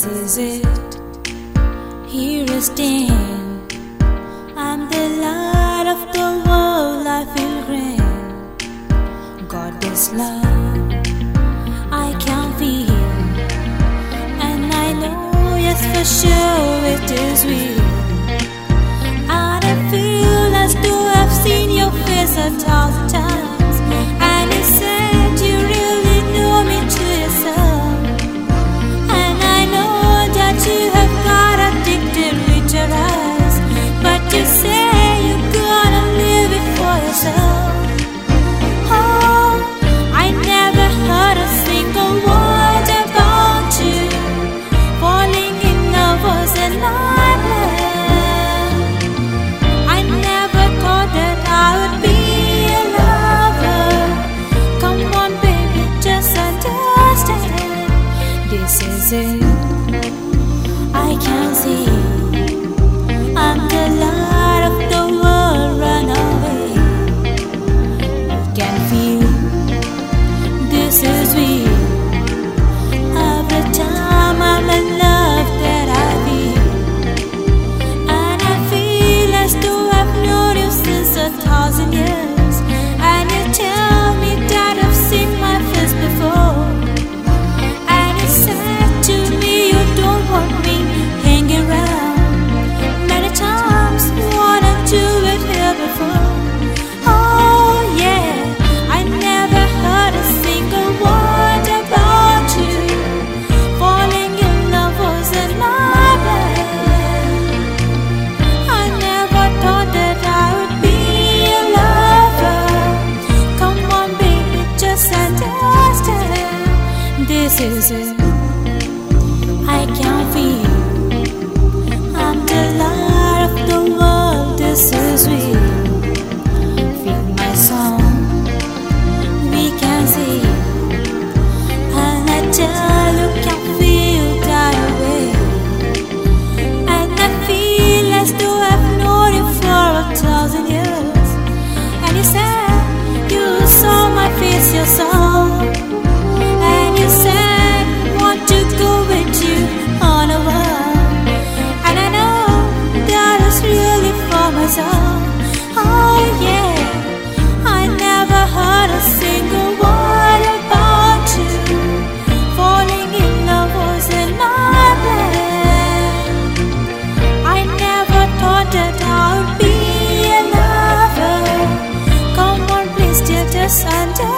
this is it. Here I. I'm the light of the world. I feel rain. God is love. I can feel, and I know yes for sure it is real. is it? misunderstood